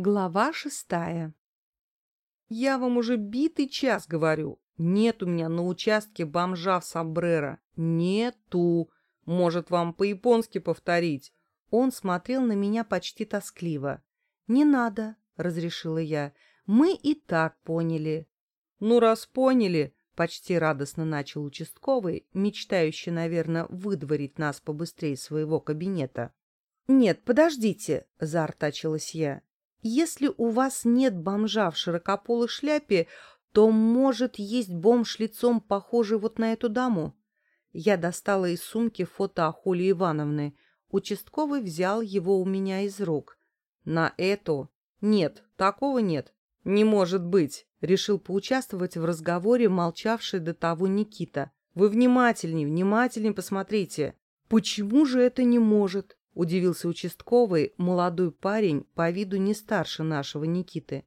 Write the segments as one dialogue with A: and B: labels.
A: Глава шестая Я вам уже битый час говорю. Нет у меня на участке бомжа в сомбреро. Нету. Может, вам по-японски повторить? Он смотрел на меня почти тоскливо. «Не надо», — разрешила я. «Мы и так поняли». «Ну, раз поняли», — почти радостно начал участковый, мечтающий, наверное, выдворить нас побыстрее своего кабинета. «Нет, подождите», — заортачилась я. Если у вас нет бомжа в широкополой шляпе, то, может, есть бомж лицом, похожий вот на эту даму? Я достала из сумки фото Ахули Ивановны. Участковый взял его у меня из рук. На эту? Нет, такого нет. Не может быть. Решил поучаствовать в разговоре молчавший до того Никита. Вы внимательней, внимательней посмотрите. Почему же это не может? Удивился участковый, молодой парень, по виду не старше нашего Никиты.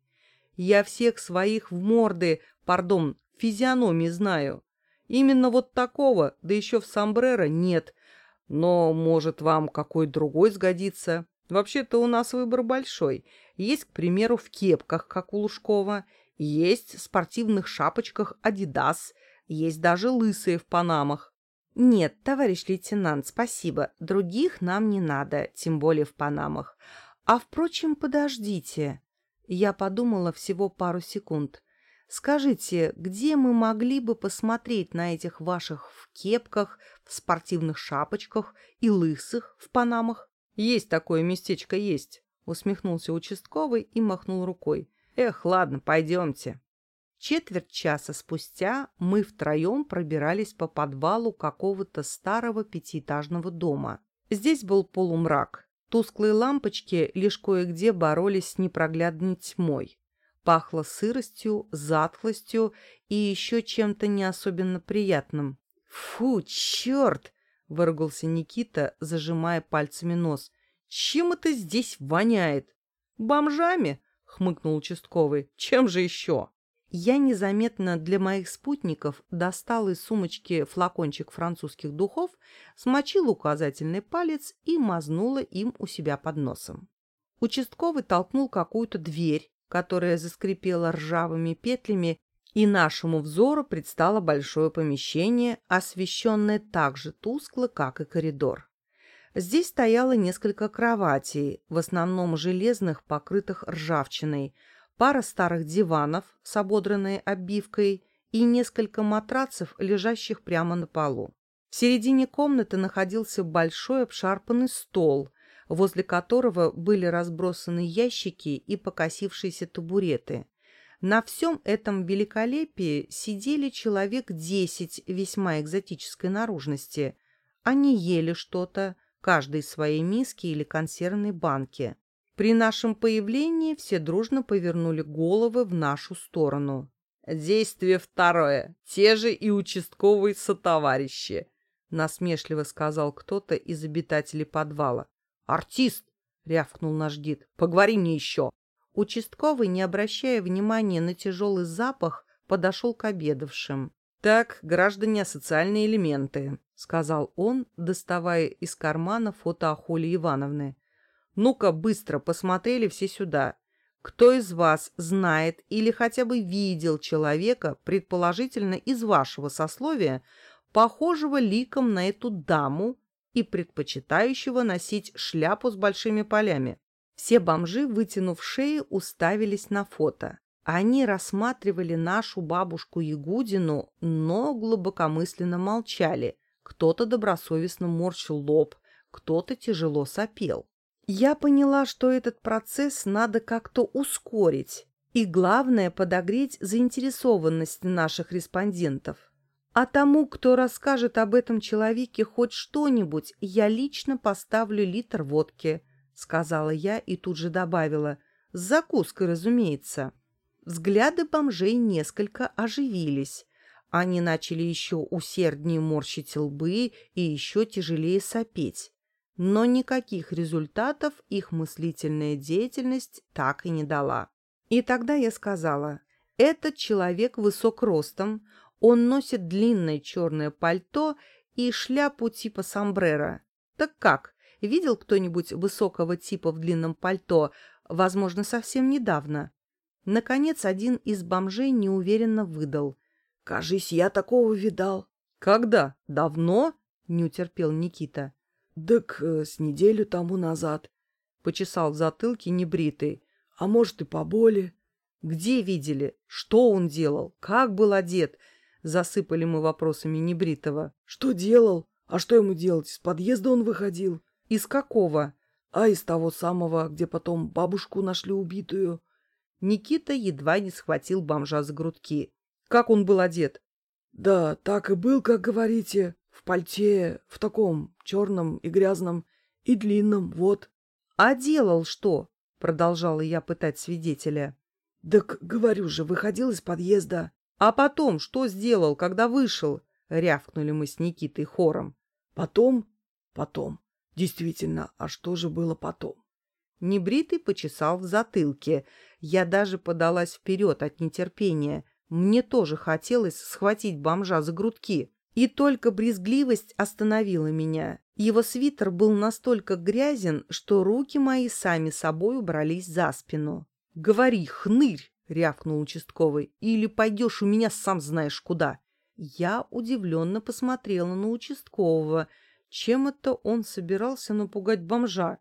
A: Я всех своих в морды, пардон, физиономии знаю. Именно вот такого, да еще в сомбреро, нет. Но, может, вам какой другой сгодится. Вообще-то у нас выбор большой. Есть, к примеру, в кепках, как у Лужкова, есть в спортивных шапочках «Адидас», есть даже лысые в панамах. «Нет, товарищ лейтенант, спасибо. Других нам не надо, тем более в Панамах. А, впрочем, подождите». Я подумала всего пару секунд. «Скажите, где мы могли бы посмотреть на этих ваших в кепках, в спортивных шапочках и лысых в Панамах?» «Есть такое местечко, есть», — усмехнулся участковый и махнул рукой. «Эх, ладно, пойдемте». Четверть часа спустя мы втроем пробирались по подвалу какого-то старого пятиэтажного дома. Здесь был полумрак. Тусклые лампочки лишь кое-где боролись с непроглядной тьмой. Пахло сыростью, затхлостью и еще чем-то не особенно приятным. «Фу, черт!» — выругался Никита, зажимая пальцами нос. «Чем это здесь воняет?» «Бомжами?» — хмыкнул участковый. «Чем же еще?» Я незаметно для моих спутников достал из сумочки флакончик французских духов, смочил указательный палец и мазнула им у себя под носом. Участковый толкнул какую-то дверь, которая заскрипела ржавыми петлями, и нашему взору предстало большое помещение, освещенное так же тускло, как и коридор. Здесь стояло несколько кроватей, в основном железных, покрытых ржавчиной, пара старых диванов с ободранной обивкой и несколько матрацев, лежащих прямо на полу. В середине комнаты находился большой обшарпанный стол, возле которого были разбросаны ящики и покосившиеся табуреты. На всем этом великолепии сидели человек десять весьма экзотической наружности. Они ели что-то, каждый из своей миски или консервной банки. При нашем появлении все дружно повернули головы в нашу сторону. «Действие второе. Те же и участковые сотоварищи», — насмешливо сказал кто-то из обитателей подвала. «Артист!» — рявкнул наш гид. «Поговори мне еще!» Участковый, не обращая внимания на тяжелый запах, подошел к обедавшим. «Так, граждане, социальные элементы», — сказал он, доставая из кармана фото Ахоли Ивановны. Ну-ка, быстро посмотрели все сюда. Кто из вас знает или хотя бы видел человека, предположительно из вашего сословия, похожего ликом на эту даму и предпочитающего носить шляпу с большими полями? Все бомжи, вытянув шеи, уставились на фото. Они рассматривали нашу бабушку Ягудину, но глубокомысленно молчали. Кто-то добросовестно морщил лоб, кто-то тяжело сопел. Я поняла, что этот процесс надо как-то ускорить и, главное, подогреть заинтересованность наших респондентов. А тому, кто расскажет об этом человеке хоть что-нибудь, я лично поставлю литр водки, — сказала я и тут же добавила. С закуской, разумеется. Взгляды бомжей несколько оживились. Они начали еще усерднее морщить лбы и еще тяжелее сопеть но никаких результатов их мыслительная деятельность так и не дала. И тогда я сказала, этот человек высок ростом, он носит длинное черное пальто и шляпу типа сомбреро. Так как, видел кто-нибудь высокого типа в длинном пальто, Возможно, совсем недавно. Наконец, один из бомжей неуверенно выдал.
B: «Кажись, я такого видал».
A: «Когда? Давно?» — не утерпел Никита.
B: «Так э, с неделю тому назад», —
A: почесал в затылке небритый.
B: «А может, и поболе».
A: «Где видели? Что он делал? Как был одет?» Засыпали мы вопросами небритого.
B: «Что делал? А что ему делать? Из подъезда он выходил».
A: «Из какого?»
B: «А из того самого, где потом бабушку нашли убитую».
A: Никита едва не схватил бомжа за грудки. «Как он был одет?»
B: «Да, так и был, как говорите, в пальте, в таком черном и грязном, и длинном, вот».
A: «А делал что?» — продолжала я пытать свидетеля.
B: «Так, говорю же, выходил из подъезда».
A: «А потом что сделал, когда вышел?» — рявкнули мы с Никитой хором.
B: «Потом? Потом. Действительно, а что же было потом?»
A: Небритый почесал в затылке. Я даже подалась вперед от нетерпения. Мне тоже хотелось схватить бомжа за грудки. И только брезгливость остановила меня. Его свитер был настолько грязен, что руки мои сами собой убрались за спину. «Говори, хнырь!» — рявкнул участковый. «Или пойдешь у меня сам знаешь куда». Я удивленно посмотрела на участкового. Чем это он собирался напугать бомжа?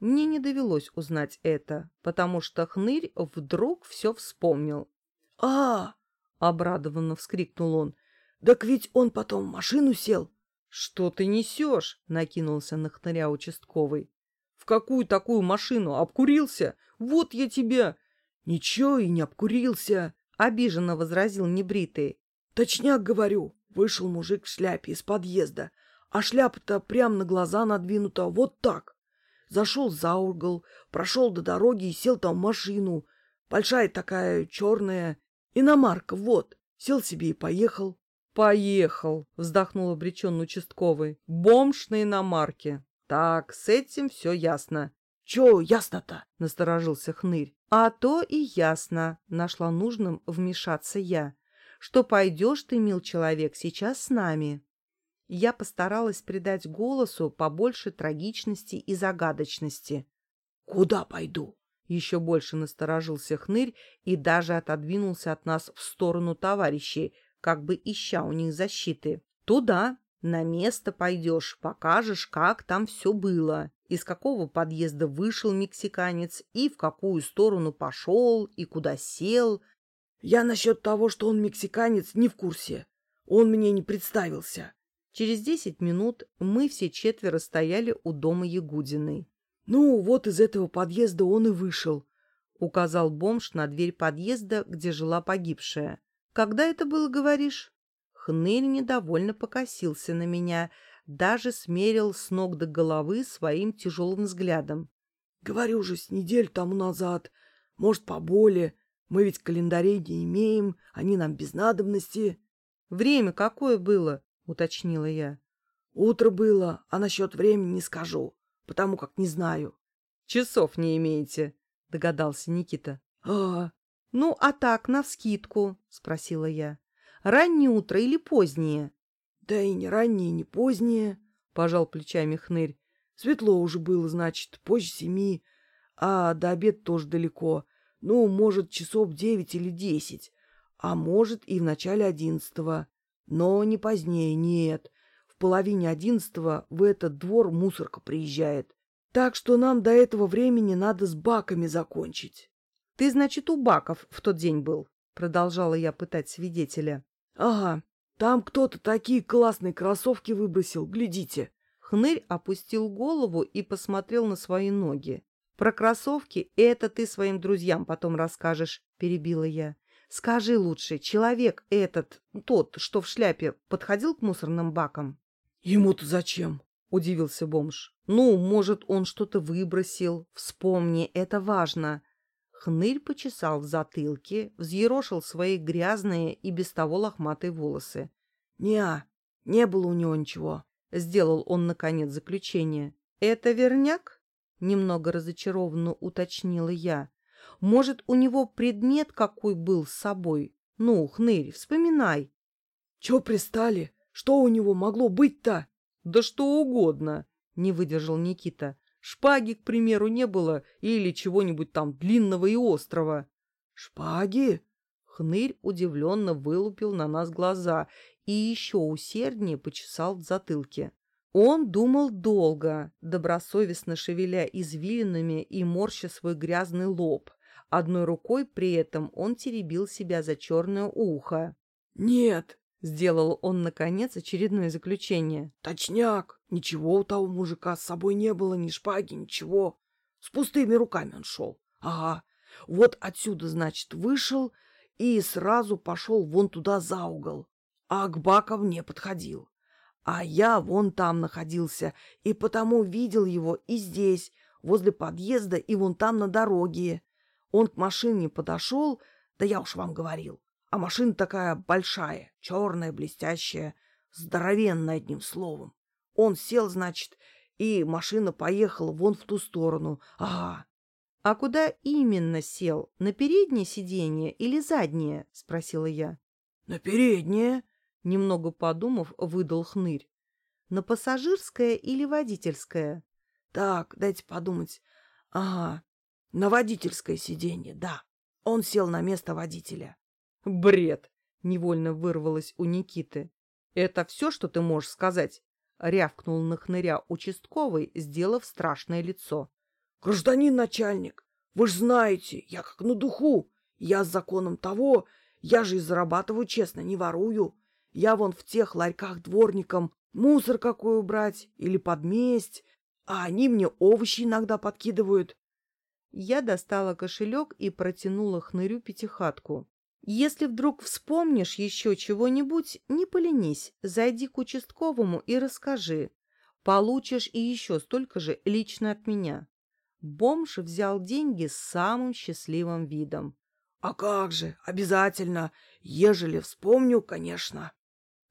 A: Мне не довелось узнать это, потому что хнырь вдруг все вспомнил.
B: а
A: обрадованно вскрикнул он.
B: «Так ведь он потом в машину сел».
A: «Что ты несешь?» — накинулся на хныря участковый. «В какую такую машину? Обкурился? Вот я тебя...»
B: «Ничего и не обкурился», —
A: обиженно возразил небритый.
B: «Точняк говорю, вышел мужик в шляпе из подъезда, а шляпа-то прямо на глаза надвинута вот так зашел за угол, прошел до дороги и сел там в машину. Большая такая, черная. Иномарка, вот. Сел себе и поехал.
A: «Поехал», — вздохнул обреченный участковый. «Бомж на иномарке. Так, с этим все ясно».
B: «Че ясно-то?»
A: — насторожился хнырь. «А то и ясно», — нашла нужным вмешаться я. «Что пойдешь ты, мил человек, сейчас с нами?» я постаралась придать голосу побольше трагичности и загадочности.
B: «Куда пойду?»
A: Еще больше насторожился хнырь и даже отодвинулся от нас в сторону товарищей, как бы ища у них защиты. «Туда, на место пойдешь, покажешь, как там все было, из какого подъезда вышел мексиканец и в какую сторону пошел и куда сел».
B: «Я насчет того, что он мексиканец, не в курсе. Он мне не представился».
A: Через десять минут мы все четверо стояли у дома Ягудиной.
B: «Ну, вот из этого подъезда он и вышел», —
A: указал бомж на дверь подъезда, где жила погибшая. «Когда это было, говоришь?» Хнырь недовольно покосился на меня, даже смерил с ног до головы своим тяжелым взглядом.
B: «Говорю же, с неделю тому назад, может, поболее. Мы ведь календарей не имеем, они нам без надобности».
A: «Время какое было?» — уточнила я.
B: «Утро было, а насчет времени не скажу, потому как не знаю».
A: «Часов не имеете», — догадался Никита.
B: «А,
A: «Ну, а так, навскидку?» — спросила я. «Раннее утро или позднее?»
B: «Да и не раннее, не позднее», — пожал плечами хнырь. «Светло уже было, значит, позже семи, а до обеда тоже далеко. Ну, может, часов девять или десять, а может и в начале одиннадцатого. Но не позднее, нет. В половине одиннадцатого в этот двор мусорка приезжает. Так что нам до этого времени надо с баками закончить.
A: — Ты, значит, у баков в тот день был? — продолжала я пытать свидетеля.
B: — Ага, там кто-то такие классные кроссовки выбросил, глядите.
A: Хнырь опустил голову и посмотрел на свои ноги. — Про кроссовки это ты своим друзьям потом расскажешь, — перебила я. Скажи лучше, человек этот, тот, что в шляпе, подходил к мусорным бакам?
B: Ему-то зачем?
A: Удивился бомж. Ну, может, он что-то выбросил. Вспомни, это важно. Хнырь почесал в затылке, взъерошил свои грязные и без того лохматые волосы.
B: «Не, не было у него ничего», —
A: сделал он, наконец, заключение. «Это верняк?» — немного разочарованно уточнила я. Может, у него предмет какой был с собой? Ну, хнырь, вспоминай.
B: — Чё пристали? Что у него могло быть-то?
A: — Да что угодно, — не выдержал Никита. Шпаги, к примеру, не было или чего-нибудь там длинного и острого.
B: Шпаги?
A: Хнырь удивленно вылупил на нас глаза и еще усерднее почесал в затылке. Он думал долго, добросовестно шевеля извилинами и морща свой грязный лоб. Одной рукой при этом он теребил себя за черное ухо.
B: «Нет», —
A: сделал он, наконец, очередное заключение.
B: «Точняк, ничего у того мужика с собой не было, ни шпаги, ничего. С пустыми руками он шел. Ага, вот отсюда, значит, вышел и сразу пошел вон туда за угол, а к Баков не подходил. А я вон там находился, и потому видел его и здесь, возле подъезда, и вон там на дороге. Он к машине подошел, да я уж вам говорил. А машина такая большая, черная, блестящая, здоровенная одним словом. Он сел, значит, и машина поехала вон в ту сторону. Ага.
A: — А куда именно сел? На переднее сиденье или заднее? — спросила я.
B: — На переднее,
A: Немного подумав, выдал хнырь. На пассажирское или водительское?
B: Так, дайте подумать. Ага, на водительское сиденье, да. Он сел на место водителя.
A: Бред! Невольно вырвалось у Никиты. Это все, что ты можешь сказать? Рявкнул на хныря участковый, сделав страшное лицо.
B: Гражданин начальник, вы ж знаете, я как на духу. Я с законом того, я же и зарабатываю честно, не ворую. Я вон в тех ларьках дворником мусор какой убрать или подместь, а они мне овощи иногда подкидывают.
A: Я достала кошелек и протянула хнырю пятихатку. Если вдруг вспомнишь еще чего-нибудь, не поленись, зайди к участковому и расскажи. Получишь и еще столько же лично от меня. Бомж взял деньги с самым счастливым видом.
B: — А как же, обязательно, ежели вспомню, конечно.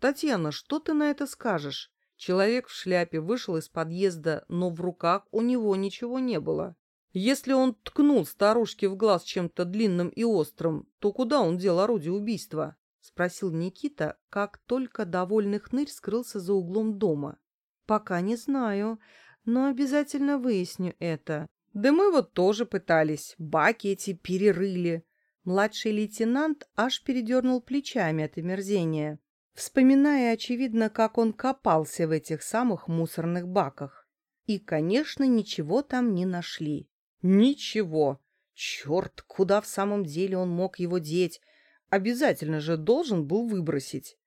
A: «Татьяна, что ты на это скажешь?» Человек в шляпе вышел из подъезда, но в руках у него ничего не было. Если он ткнул старушке в глаз чем-то длинным и острым, то куда он дел орудие убийства? — спросил Никита, как только довольный хнырь скрылся за углом дома. — Пока не знаю, но обязательно выясню это. Да мы вот тоже пытались, баки эти перерыли. Младший лейтенант аж передернул плечами от омерзения вспоминая, очевидно, как он копался в этих самых мусорных баках. И, конечно, ничего там не нашли. Ничего. Черт, куда в самом деле он мог его деть? Обязательно же должен был выбросить.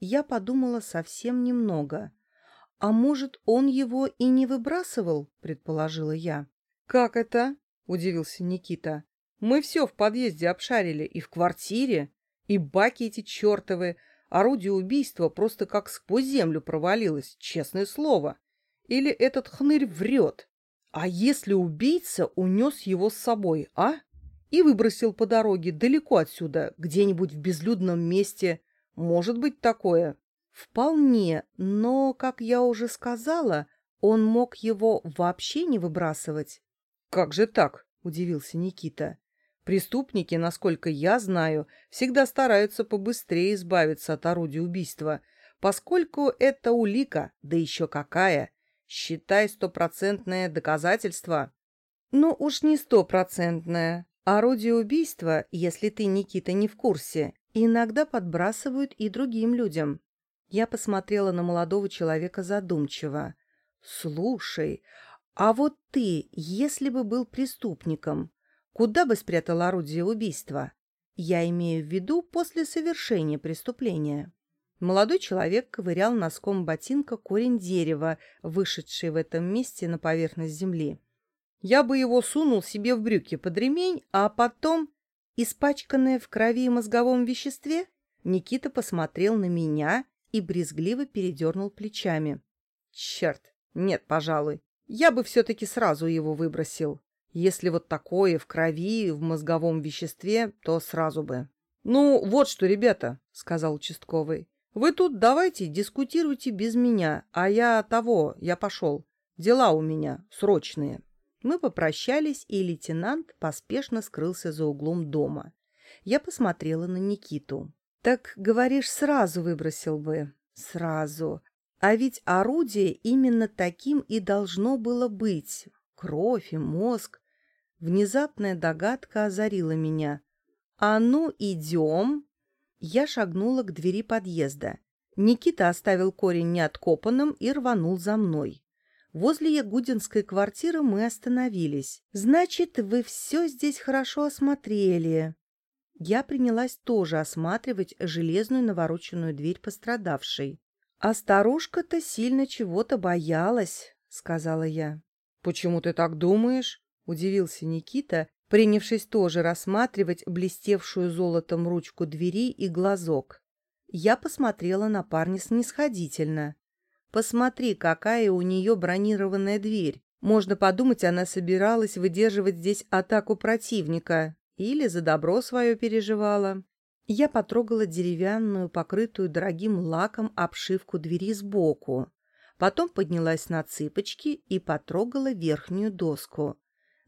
A: Я подумала совсем немного. А может, он его и не выбрасывал, предположила я. Как это? Удивился Никита. Мы все в подъезде обшарили и в квартире, и баки эти чертовы, Орудие убийства просто как сквозь землю провалилось, честное слово. Или этот хнырь врет? А если убийца унес его с собой, а? И выбросил по дороге далеко отсюда, где-нибудь в безлюдном месте. Может быть такое? Вполне, но, как я уже сказала, он мог его вообще не выбрасывать. Как же так? Удивился Никита. Преступники, насколько я знаю, всегда стараются побыстрее избавиться от орудия убийства, поскольку это улика, да еще какая. Считай стопроцентное доказательство. Ну уж не стопроцентное. Орудие убийства, если ты, Никита, не в курсе, иногда подбрасывают и другим людям. Я посмотрела на молодого человека задумчиво. «Слушай, а вот ты, если бы был преступником, Куда бы спрятал орудие убийства? Я имею в виду после совершения преступления. Молодой человек ковырял носком ботинка корень дерева, вышедший в этом месте на поверхность земли. Я бы его сунул себе в брюки под ремень, а потом, испачканное в крови и мозговом веществе, Никита посмотрел на меня и брезгливо передернул плечами. Черт, нет, пожалуй, я бы все-таки сразу его выбросил. Если вот такое в крови, в мозговом веществе, то сразу бы. «Ну, вот что, ребята», — сказал участковый. «Вы тут давайте дискутируйте без меня, а я того, я пошел. Дела у меня срочные». Мы попрощались, и лейтенант поспешно скрылся за углом дома. Я посмотрела на Никиту. «Так, говоришь, сразу выбросил бы?» «Сразу. А ведь орудие именно таким и должно было быть. кровь и мозг. Внезапная догадка озарила меня. «А ну, идем!» Я шагнула к двери подъезда. Никита оставил корень неоткопанным и рванул за мной. Возле Ягудинской квартиры мы остановились. «Значит, вы все здесь хорошо осмотрели». Я принялась тоже осматривать железную навороченную дверь пострадавшей. «А старушка-то сильно чего-то боялась», — сказала я. «Почему ты так думаешь?» — удивился Никита, принявшись тоже рассматривать блестевшую золотом ручку двери и глазок. Я посмотрела на парня снисходительно. «Посмотри, какая у нее бронированная дверь. Можно подумать, она собиралась выдерживать здесь атаку противника или за добро свое переживала». Я потрогала деревянную, покрытую дорогим лаком обшивку двери сбоку. Потом поднялась на цыпочки и потрогала верхнюю доску.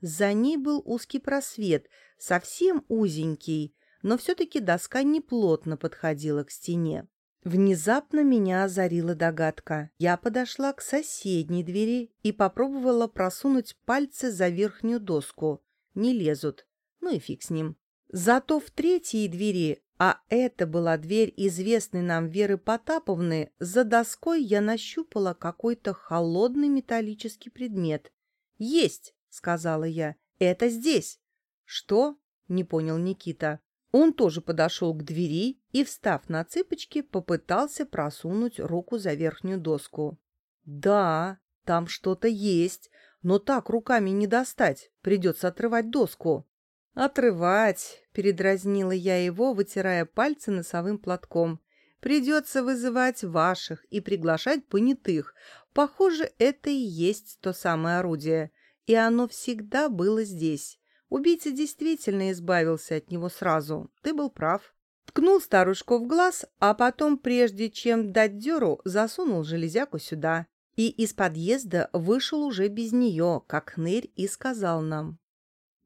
A: За ней был узкий просвет, совсем узенький, но все-таки доска неплотно подходила к стене. Внезапно меня озарила догадка. Я подошла к соседней двери и попробовала просунуть пальцы за верхнюю доску. Не лезут. Ну и фиг с ним. Зато в третьей двери, а это была дверь известной нам Веры Потаповны, за доской я нащупала какой-то холодный металлический предмет. «Есть!» — сказала я. «Это здесь!» «Что?» — не понял Никита. Он тоже подошел к двери и, встав на цыпочки, попытался просунуть руку за верхнюю доску. «Да, там что-то есть, но так руками не достать, придется отрывать доску». «Отрывать!» — передразнила я его, вытирая пальцы носовым платком. «Придется вызывать ваших и приглашать понятых. Похоже, это и есть то самое орудие, и оно всегда было здесь». Убийца действительно избавился от него сразу. Ты был прав. Ткнул старушку в глаз, а потом, прежде чем дать дёру, засунул железяку сюда. И из подъезда вышел уже без нее, как хнырь и сказал нам.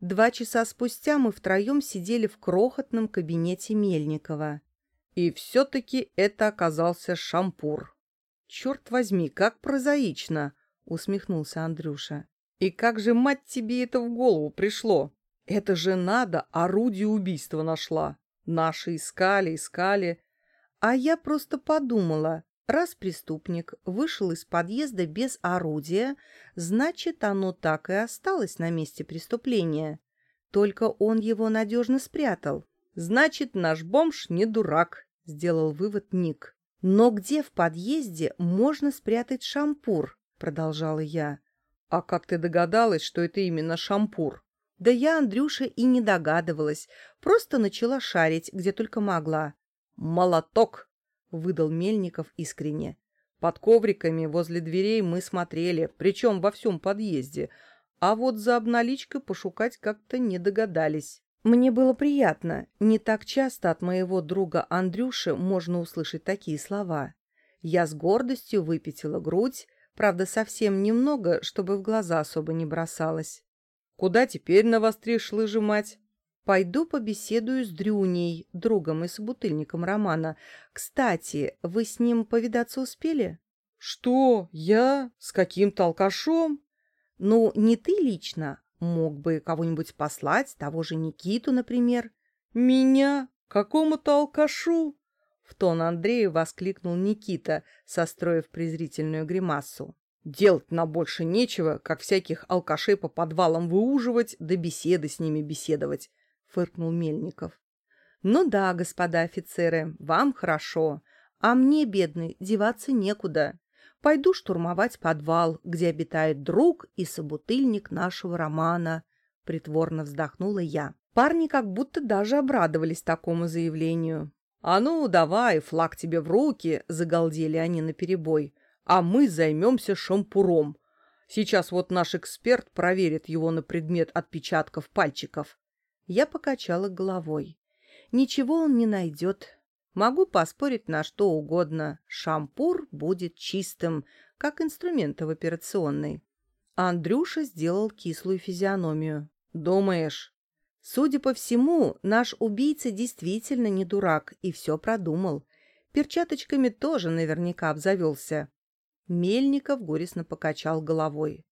A: Два часа спустя мы втроем сидели в крохотном кабинете Мельникова. И все-таки это оказался шампур. «Черт возьми, как прозаично!» — усмехнулся Андрюша. «И как же, мать тебе, это в голову пришло?» Это же надо, орудие убийства нашла. Наши искали, искали. А я просто подумала, раз преступник вышел из подъезда без орудия, значит, оно так и осталось на месте преступления. Только он его надежно спрятал. Значит, наш бомж не дурак, сделал вывод Ник. Но где в подъезде можно спрятать шампур? Продолжала я. А как ты догадалась, что это именно шампур? Да я, Андрюша, и не догадывалась, просто начала шарить, где только могла. «Молоток!» — выдал Мельников искренне. «Под ковриками возле дверей мы смотрели, причем во всем подъезде, а вот за обналичкой пошукать как-то не догадались». Мне было приятно. Не так часто от моего друга Андрюши можно услышать такие слова. Я с гордостью выпятила грудь, правда, совсем немного, чтобы в глаза особо не бросалось. Куда теперь навостришь лыжи, мать? Пойду побеседую с Дрюней, другом и собутыльником Романа. Кстати, вы с ним повидаться успели? Что? Я? С каким-то алкашом? Ну, не ты лично. Мог бы кого-нибудь послать, того же Никиту, например. Меня? Какому-то алкашу? В тон Андрею воскликнул Никита, состроив презрительную гримасу. Делать нам больше нечего, как всяких алкашей по подвалам выуживать, да беседы с ними беседовать, — фыркнул Мельников. — Ну да, господа офицеры, вам хорошо, а мне, бедный, деваться некуда. Пойду штурмовать подвал, где обитает друг и собутыльник нашего романа, — притворно вздохнула я. Парни как будто даже обрадовались такому заявлению. — А ну, давай, флаг тебе в руки, — загалдели они наперебой а мы займемся шампуром. Сейчас вот наш эксперт проверит его на предмет отпечатков пальчиков. Я покачала головой. Ничего он не найдет. Могу поспорить на что угодно. Шампур будет чистым, как инструмент в операционной. Андрюша сделал кислую физиономию. «Думаешь?» Судя по всему, наш убийца действительно не дурак и все продумал. Перчаточками тоже наверняка обзавелся. Мельников горестно покачал головой.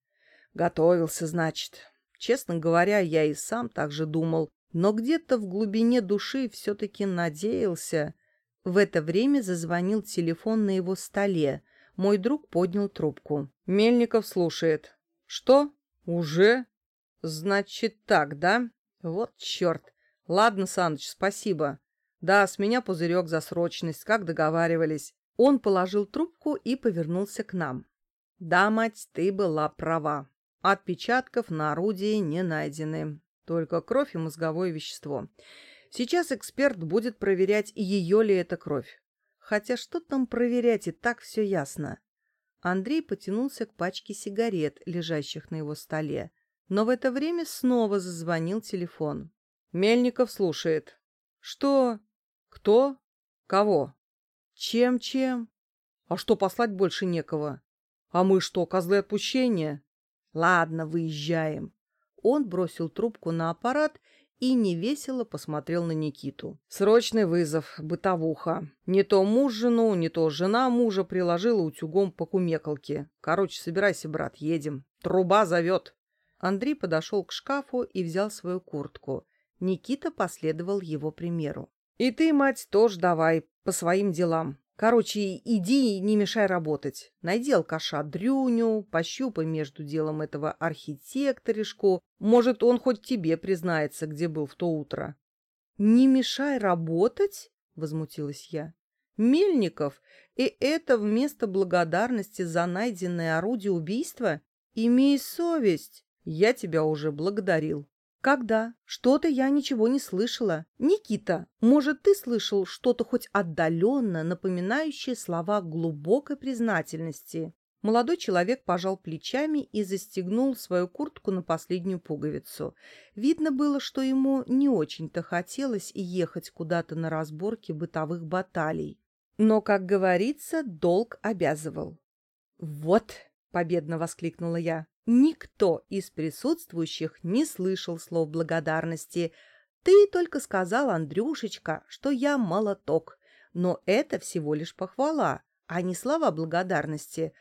B: Готовился, значит.
A: Честно говоря, я и сам так же думал, но где-то в глубине души все-таки надеялся. В это время зазвонил телефон на его столе. Мой друг поднял трубку. Мельников слушает. «Что? Уже? Значит так, да? Вот черт. Ладно, Саныч, спасибо. Да, с меня пузырек за срочность, как договаривались». Он положил трубку и повернулся к нам. «Да, мать, ты была права. Отпечатков на орудии не найдены. Только кровь и мозговое вещество. Сейчас эксперт будет проверять, ее ли это кровь. Хотя что там проверять, и так все ясно. Андрей потянулся к пачке сигарет, лежащих на его столе. Но в это время снова зазвонил телефон. Мельников слушает. «Что? Кто? Кого? Чем-чем? А что, послать больше некого? А мы что, козлы отпущения? Ладно, выезжаем. Он бросил трубку на аппарат и невесело посмотрел на Никиту. Срочный вызов, бытовуха. Не то муж жену, не то жена мужа приложила утюгом по кумекалке. Короче, собирайся, брат, едем. Труба зовет. Андрей подошел к шкафу и взял свою куртку. Никита последовал его примеру. «И ты, мать, тоже давай, по своим делам. Короче, иди и не мешай работать. Найди алкаша Дрюню, пощупай между делом этого архитекторишку. Может, он хоть тебе признается, где был в то утро. — Не мешай работать? — возмутилась я. — Мельников, и это вместо благодарности за найденное орудие убийства? Имей совесть. Я тебя уже благодарил. «Когда? Что-то я ничего не слышала. Никита, может, ты слышал что-то хоть отдаленно напоминающее слова глубокой признательности?» Молодой человек пожал плечами и застегнул свою куртку на последнюю пуговицу. Видно было, что ему не очень-то хотелось ехать куда-то на разборки бытовых баталий. Но, как говорится, долг обязывал. «Вот!» — победно воскликнула я. Никто из присутствующих не слышал слов благодарности. Ты только сказал, Андрюшечка, что я молоток. Но это всего лишь похвала, а не слова благодарности.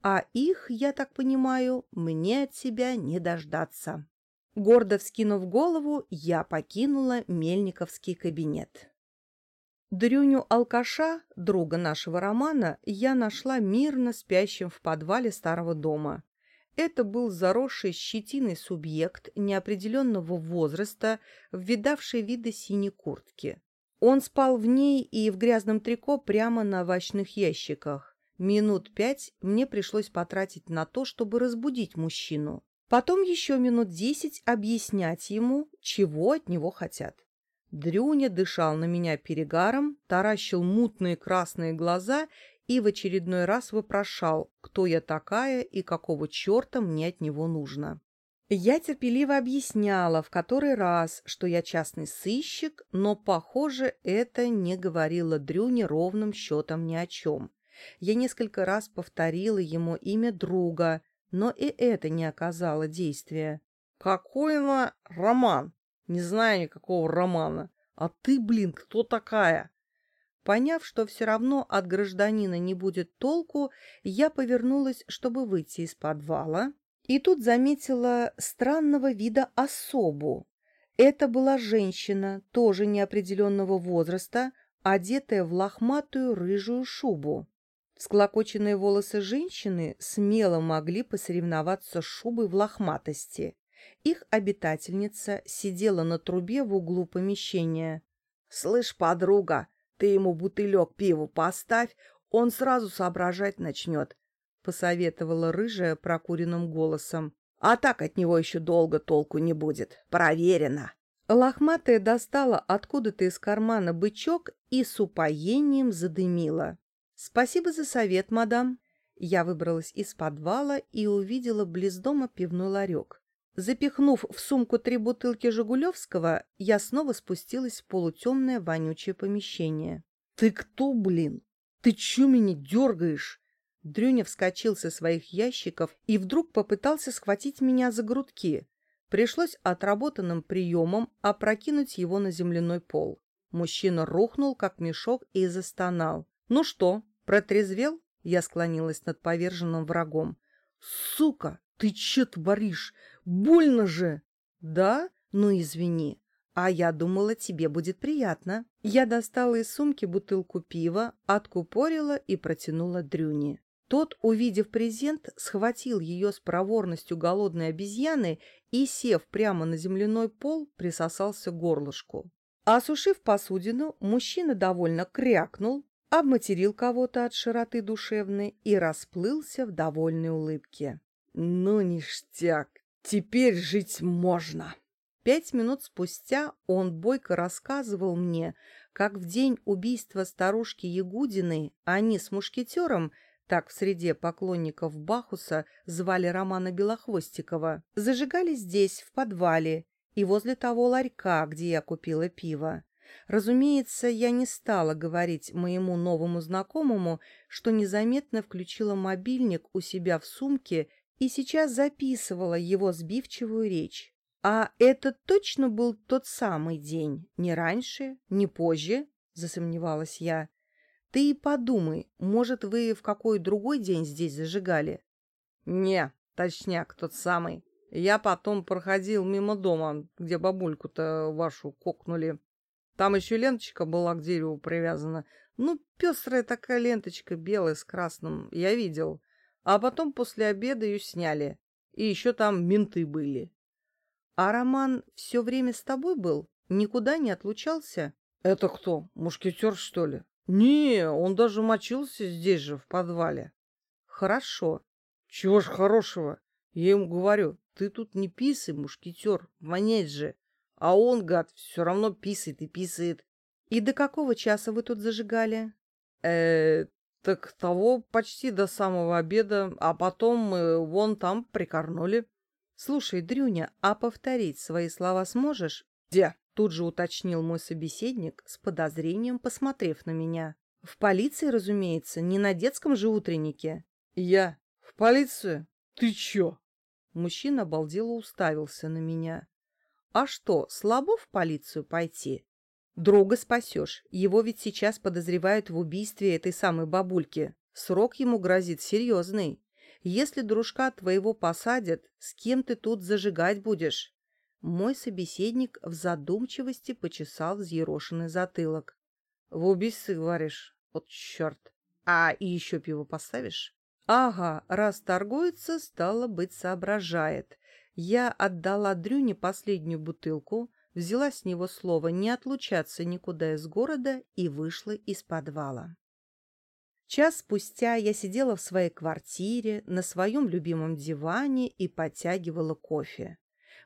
A: А их, я так понимаю, мне от тебя не дождаться. Гордо вскинув голову, я покинула Мельниковский кабинет. Дрюню-алкаша, друга нашего романа, я нашла мирно спящим в подвале старого дома. Это был заросший щетиной субъект неопределенного возраста, видавший виды синей куртки. Он спал в ней и в грязном трико прямо на овощных ящиках. Минут пять мне пришлось потратить на то, чтобы разбудить мужчину. Потом еще минут десять объяснять ему, чего от него хотят. Дрюня дышал на меня перегаром, таращил мутные красные глаза и в очередной раз вопрошал, кто я такая и какого черта мне от него нужно. Я терпеливо объясняла в который раз, что я частный сыщик, но, похоже, это не говорило Дрюне ровным счетом ни о чем. Я несколько раз повторила ему имя друга, но и это не оказало действия. «Какой на роман? Не знаю никакого романа. А ты, блин, кто такая?» Поняв, что все равно от гражданина не будет толку, я повернулась, чтобы выйти из подвала, и тут заметила странного вида особу. Это была женщина, тоже неопределенного возраста, одетая в лохматую рыжую шубу. Склокоченные волосы женщины смело могли посоревноваться с шубой в лохматости. Их обитательница сидела на трубе в углу помещения. «Слышь, подруга, ты ему бутылек пива поставь, он сразу соображать начнет, — посоветовала рыжая прокуренным голосом. А так от него еще долго толку не будет. Проверено. Лохматая достала откуда-то из кармана бычок и с упоением задымила. «Спасибо за совет, мадам». Я выбралась из подвала и увидела близ дома пивной ларек. Запихнув в сумку три бутылки «Жигулевского», я снова спустилась в полутемное вонючее помещение. «Ты кто, блин? Ты чё меня дергаешь?» Дрюня вскочил со своих ящиков и вдруг попытался схватить меня за грудки. Пришлось отработанным приемом опрокинуть его на земляной пол. Мужчина рухнул, как мешок, и застонал. «Ну что, протрезвел?» Я склонилась над поверженным врагом. «Сука!
B: Ты че творишь? Больно же!»
A: «Да? Ну, извини. А я думала, тебе будет приятно». Я достала из сумки бутылку пива, откупорила и протянула Дрюне. Тот, увидев презент, схватил ее с проворностью голодной обезьяны и, сев прямо на земляной пол, присосался горлышку. Осушив посудину, мужчина довольно крякнул, обматерил кого-то от широты душевной и расплылся в довольной улыбке.
B: «Ну, ништяк! Теперь жить можно!»
A: Пять минут спустя он бойко рассказывал мне, как в день убийства старушки Ягудиной они с мушкетером – так в среде поклонников Бахуса звали Романа Белохвостикова, зажигали здесь, в подвале, и возле того ларька, где я купила пиво. Разумеется, я не стала говорить моему новому знакомому, что незаметно включила мобильник у себя в сумке и сейчас записывала его сбивчивую речь. А это точно был тот самый день, не раньше, не позже, засомневалась я. Ты и подумай, может, вы в какой другой день здесь зажигали?
B: Не, точняк, тот самый. Я потом проходил мимо дома, где бабульку-то вашу кокнули. Там еще ленточка была к дереву привязана. Ну, пестрая такая ленточка, белая с красным, я видел. А потом после обеда ее сняли. И еще там менты были.
A: А Роман все время с тобой был? Никуда не отлучался?
B: Это кто, мушкетер, что ли? Не, он даже мочился здесь же, в подвале.
A: Хорошо.
B: Чего ж хорошего? Я ему говорю, ты тут не писай, мушкетер, вонять же. А он, гад, все равно писает и писает.
A: И до какого часа вы тут зажигали?
B: Э, так того почти до самого обеда, а потом мы вон там прикорнули.
A: Слушай, Дрюня, а повторить свои слова сможешь?
B: Где?
A: Тут же уточнил мой собеседник, с подозрением посмотрев на меня. В полиции, разумеется, не на детском же утреннике.
B: Я? В полицию? Ты чё?
A: Мужчина обалдело уставился на меня. А что, слабо в полицию пойти? Друга спасешь. Его ведь сейчас подозревают в убийстве этой самой бабульки. Срок ему грозит серьезный. Если дружка твоего посадят, с кем ты тут зажигать будешь? Мой собеседник в задумчивости почесал взъерошенный затылок.
B: — В убийстве, говоришь? Вот черт! А и еще пиво поставишь?
A: — Ага, раз торгуется, стало быть, соображает. Я отдала Дрюне последнюю бутылку, взяла с него слово не отлучаться никуда из города и вышла из подвала. Час спустя я сидела в своей квартире на своем любимом диване и подтягивала кофе.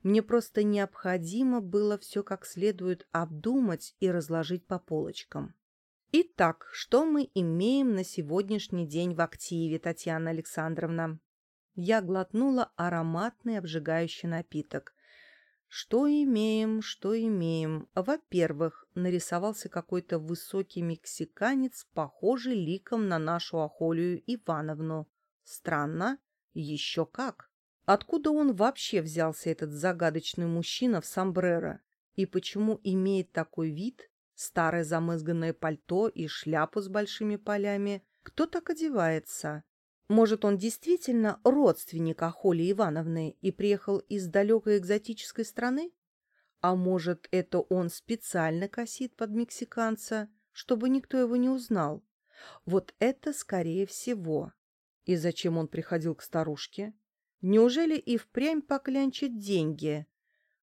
A: Мне просто необходимо было все как следует обдумать и разложить по полочкам. Итак, что мы имеем на сегодняшний день в активе, Татьяна Александровна? Я глотнула ароматный обжигающий напиток. Что имеем, что имеем? Во-первых, нарисовался какой-то высокий мексиканец, похожий ликом на нашу Ахолию Ивановну. Странно? Еще как! Откуда он вообще взялся, этот загадочный мужчина в сомбреро? И почему имеет такой вид? Старое замызганное пальто и шляпу с большими полями. Кто так одевается? Может, он действительно родственник Ахоли Ивановны и приехал из далекой экзотической страны? А может, это он специально косит под мексиканца, чтобы никто его не узнал? Вот это скорее всего. И зачем он приходил к старушке? Неужели и впрямь поклянчит деньги?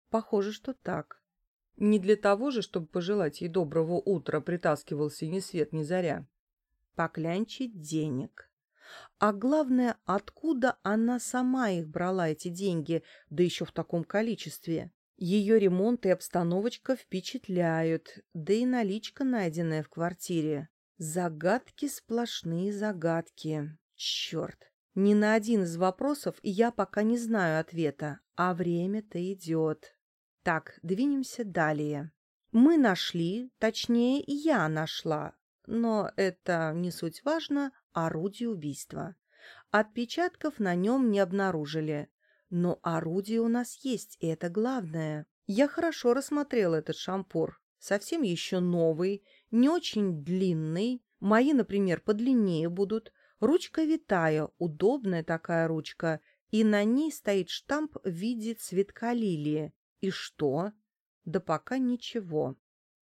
A: Похоже, что так. Не для того же, чтобы пожелать ей доброго утра, притаскивался ни свет, ни заря. Поклянчить денег. А главное, откуда она сама их брала, эти деньги, да еще в таком количестве? Ее ремонт и обстановочка впечатляют, да и наличка, найденная в квартире. Загадки сплошные загадки. Черт! Ни на один из вопросов я пока не знаю ответа, а время-то идет. Так, двинемся далее. Мы нашли, точнее, я нашла, но это не суть важно, орудие убийства. Отпечатков на нем не обнаружили. Но орудие у нас есть, и это главное. Я хорошо рассмотрела этот шампур. Совсем еще новый, не очень длинный. Мои, например, подлиннее будут, Ручка витая, удобная такая ручка, и на ней стоит штамп в виде цветка лилии. И что? Да пока ничего.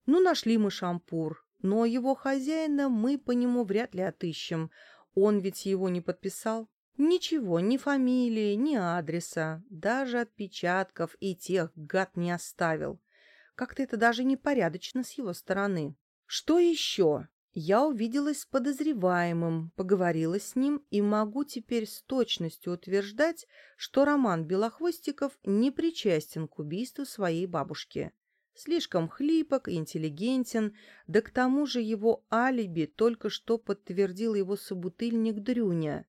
A: Ну, нашли мы шампур, но его хозяина мы по нему вряд ли отыщем. Он ведь его не подписал. Ничего, ни фамилии, ни адреса, даже отпечатков и тех гад не оставил. Как-то это даже непорядочно с его стороны. Что еще? Я увиделась с подозреваемым, поговорила с ним и могу теперь с точностью утверждать, что Роман Белохвостиков не причастен к убийству своей бабушки. Слишком хлипок, интеллигентен, да к тому же его алиби только что подтвердил его собутыльник Дрюня.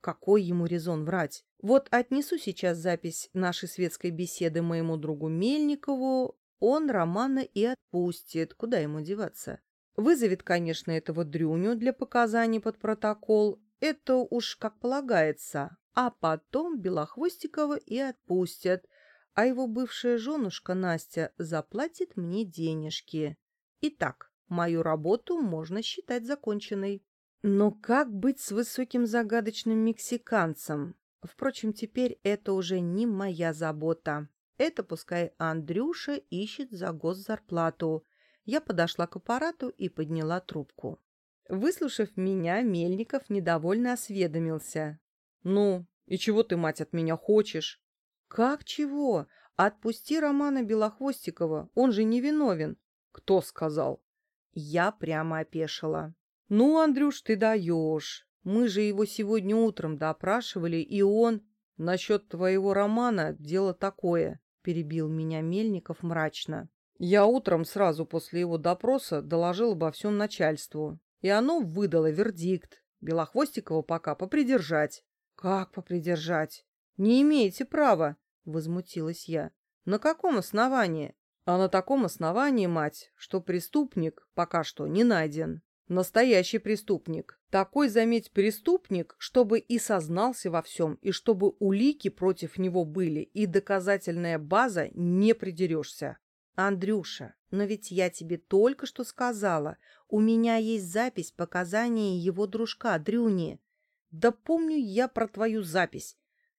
A: Какой ему резон врать? Вот отнесу сейчас запись нашей светской беседы моему другу Мельникову, он Романа и отпустит, куда ему деваться. Вызовет, конечно, этого Дрюню для показаний под протокол, это уж как полагается, а потом Белохвостикова и отпустят, а его бывшая женушка Настя заплатит мне денежки. Итак, мою работу можно считать законченной. Но как быть с высоким загадочным мексиканцем? Впрочем, теперь это уже не моя забота. Это пускай Андрюша ищет за госзарплату. Я подошла к аппарату и подняла трубку. Выслушав меня, Мельников недовольно осведомился. «Ну, и чего ты, мать, от меня хочешь?» «Как чего? Отпусти Романа Белохвостикова, он же невиновен». «Кто сказал?» Я прямо опешила. «Ну, Андрюш, ты даешь. Мы же его сегодня утром допрашивали, и он...» «Насчет твоего романа дело такое», — перебил меня Мельников мрачно. Я утром сразу после его допроса доложил обо всем начальству, и оно выдало вердикт. Белохвостикова пока попридержать. «Как попридержать? Не имеете права!» — возмутилась я. «На каком основании?» «А на таком основании, мать, что преступник пока что не найден. Настоящий преступник. Такой, заметь, преступник, чтобы и сознался во всем, и чтобы улики против него были, и доказательная база не придерешься. «Андрюша, но ведь я тебе только что сказала, у меня есть запись показаний его дружка Дрюни. Да помню я про твою запись.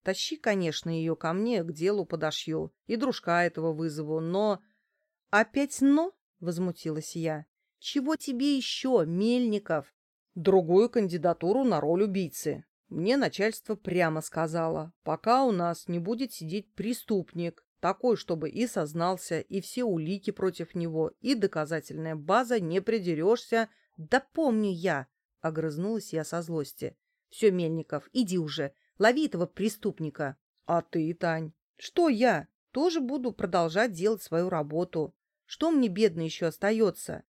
A: Тащи, конечно, ее ко мне, к делу подошью, и дружка этого вызову, но...» «Опять «но»?» — возмутилась я. «Чего тебе еще, Мельников?» «Другую кандидатуру на роль убийцы. Мне начальство прямо сказала, пока у нас не будет сидеть преступник, такой, чтобы и сознался, и все улики против него, и доказательная база, не придерешься. Да помню я, — огрызнулась я со злости. Все, Мельников, иди уже, лови этого преступника. А ты, Тань? Что я? Тоже буду продолжать делать свою работу. Что мне, бедно, еще остается?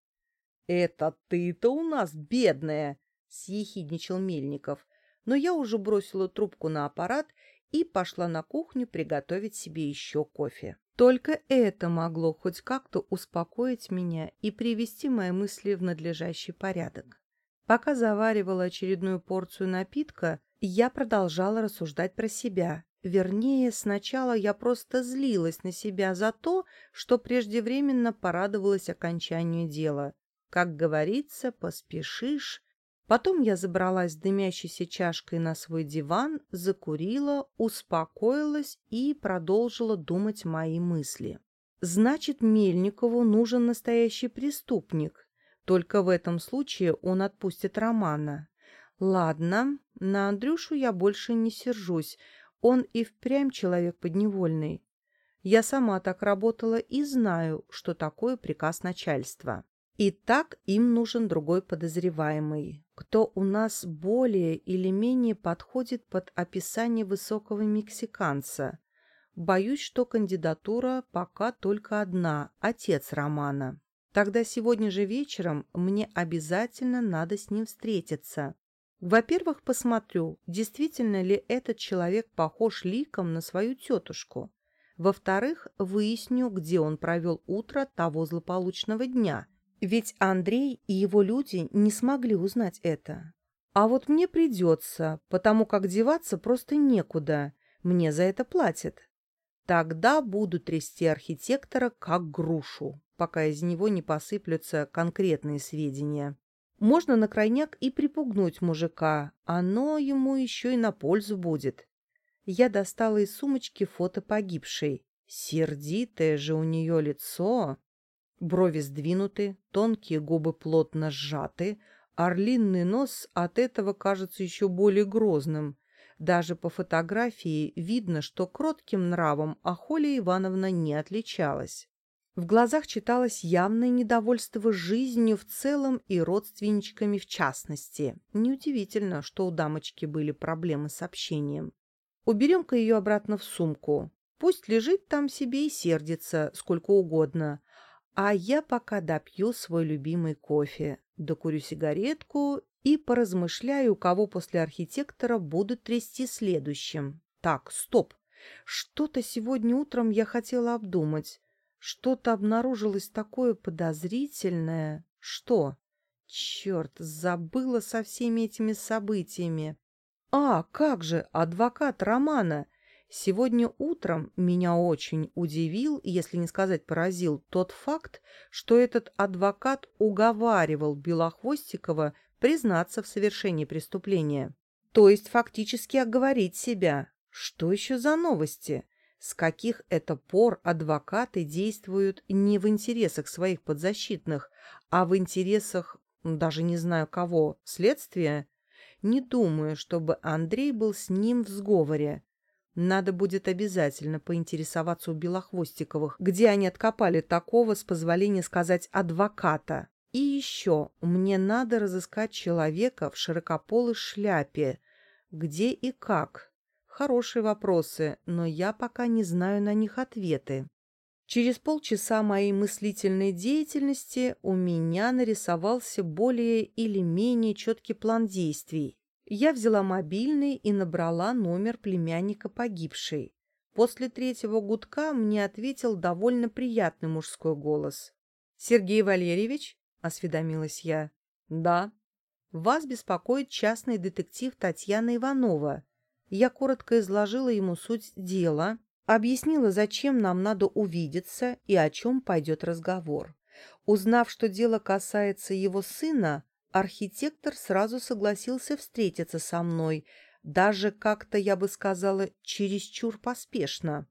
A: Это ты-то у нас бедная, — съехидничал Мельников. Но я уже бросила трубку на аппарат и пошла на кухню приготовить себе еще кофе. Только это могло хоть как-то успокоить меня и привести мои мысли в надлежащий порядок. Пока заваривала очередную порцию напитка, я продолжала рассуждать про себя. Вернее, сначала я просто злилась на себя за то, что преждевременно порадовалась окончанию дела. Как говорится, поспешишь, Потом я забралась дымящейся чашкой на свой диван, закурила, успокоилась и продолжила думать мои мысли. Значит, Мельникову нужен настоящий преступник. Только в этом случае он отпустит Романа. Ладно, на Андрюшу я больше не сержусь. Он и впрямь человек подневольный. Я сама так работала и знаю, что такое приказ начальства. И так им нужен другой подозреваемый, кто у нас более или менее подходит под описание высокого мексиканца. Боюсь, что кандидатура пока только одна – отец Романа. Тогда сегодня же вечером мне обязательно надо с ним встретиться. Во-первых, посмотрю, действительно ли этот человек похож ликом на свою тетушку. Во-вторых, выясню, где он провел утро того злополучного дня – ведь Андрей и его люди не смогли узнать это. А вот мне придется, потому как деваться просто некуда. Мне за это платят. Тогда буду трясти архитектора как грушу, пока из него не посыплются конкретные сведения. Можно на крайняк и припугнуть мужика, оно ему еще и на пользу будет. я достала из сумочки фото погибшей. Сердитое же у нее лицо. Брови сдвинуты, тонкие губы плотно сжаты, орлиный нос от этого кажется еще более грозным. Даже по фотографии видно, что кротким нравом Ахолия Ивановна не отличалась. В глазах читалось явное недовольство жизнью в целом и родственничками в частности. Неудивительно, что у дамочки были проблемы с общением. Уберем-ка ее обратно в сумку. Пусть лежит там себе и сердится сколько угодно. А я пока допью свой любимый кофе, докурю сигаретку и поразмышляю, кого после архитектора будут трясти следующим. Так, стоп. Что-то сегодня утром я хотела обдумать. Что-то обнаружилось такое подозрительное. Что? Черт, забыла со всеми этими событиями. А, как же, адвокат Романа. Сегодня утром меня очень удивил, если не сказать поразил, тот факт, что этот адвокат уговаривал Белохвостикова признаться в совершении преступления. То есть фактически оговорить себя. Что еще за новости? С каких это пор адвокаты действуют не в интересах своих подзащитных, а в интересах, даже не знаю кого, следствия? Не думаю, чтобы Андрей был с ним в сговоре. Надо будет обязательно поинтересоваться у Белохвостиковых, где они откопали такого, с позволения сказать, адвоката. И еще мне надо разыскать человека в широкополой шляпе. Где и как? Хорошие вопросы, но я пока не знаю на них ответы. Через полчаса моей мыслительной деятельности у меня нарисовался более или менее четкий план действий. Я взяла мобильный и набрала номер племянника погибшей. После третьего гудка мне ответил довольно приятный мужской голос. «Сергей Валерьевич?» — осведомилась я. «Да». «Вас беспокоит частный детектив Татьяна Иванова». Я коротко изложила ему суть дела, Объяснила, зачем нам надо увидеться и о чем пойдет разговор. Узнав, что дело касается его сына, архитектор сразу согласился встретиться со мной, даже как-то, я бы сказала, чересчур поспешно.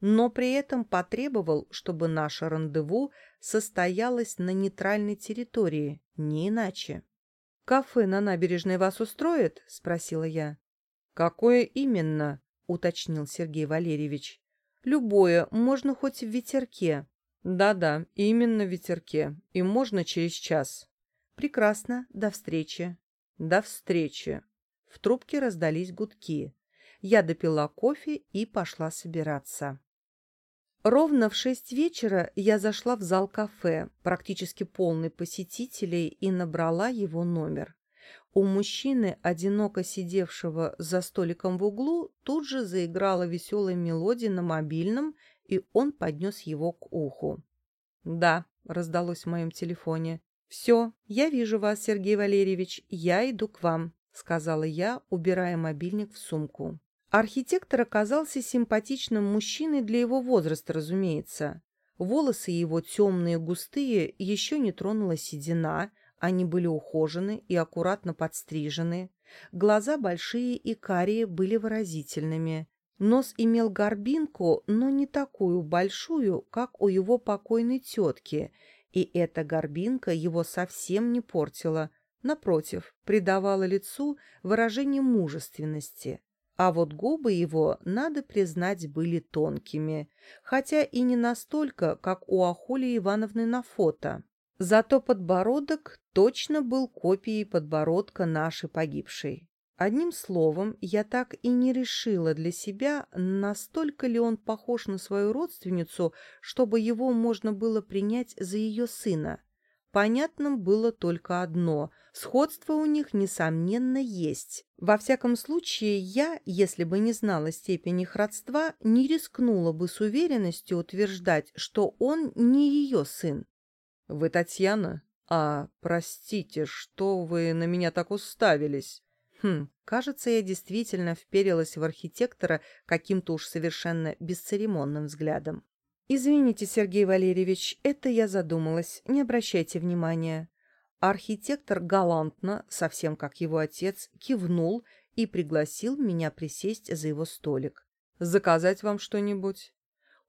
A: Но при этом потребовал, чтобы наше рандеву состоялось на нейтральной территории, не иначе. «Кафе на набережной вас устроит?» — спросила я. «Какое именно?» — уточнил Сергей Валерьевич. «Любое, можно хоть в ветерке». «Да-да, именно в ветерке. И можно через час». «Прекрасно. До встречи». «До встречи». В трубке раздались гудки. Я допила кофе и пошла собираться. Ровно в шесть вечера я зашла в зал кафе, практически полный посетителей, и набрала его номер. У мужчины, одиноко сидевшего за столиком в углу, тут же заиграла веселая мелодия на мобильном, и он поднес его к уху. «Да», — раздалось в моем телефоне. «Все, я вижу вас, Сергей Валерьевич, я иду к вам», — сказала я, убирая мобильник в сумку. Архитектор оказался симпатичным мужчиной для его возраста, разумеется. Волосы его темные, густые, еще не тронула седина — они были ухожены и аккуратно подстрижены, глаза большие и карие были выразительными. Нос имел горбинку, но не такую большую, как у его покойной тетки, и эта горбинка его совсем не портила, напротив, придавала лицу выражение мужественности. А вот губы его, надо признать, были тонкими, хотя и не настолько, как у Ахоли Ивановны на фото. Зато подбородок точно был копией подбородка нашей погибшей. Одним словом, я так и не решила для себя, настолько ли он похож на свою родственницу, чтобы его можно было принять за ее сына. Понятным было только одно – сходство у них, несомненно, есть. Во всяком случае, я, если бы не знала степень их родства, не рискнула бы с уверенностью утверждать, что он не ее сын. «Вы Татьяна? А, простите, что вы на меня так уставились?» Хм, кажется, я действительно вперилась в архитектора каким-то уж совершенно бесцеремонным взглядом. «Извините, Сергей Валерьевич, это я задумалась, не обращайте внимания». Архитектор галантно, совсем как его отец, кивнул и пригласил меня присесть за его столик. «Заказать вам что-нибудь?»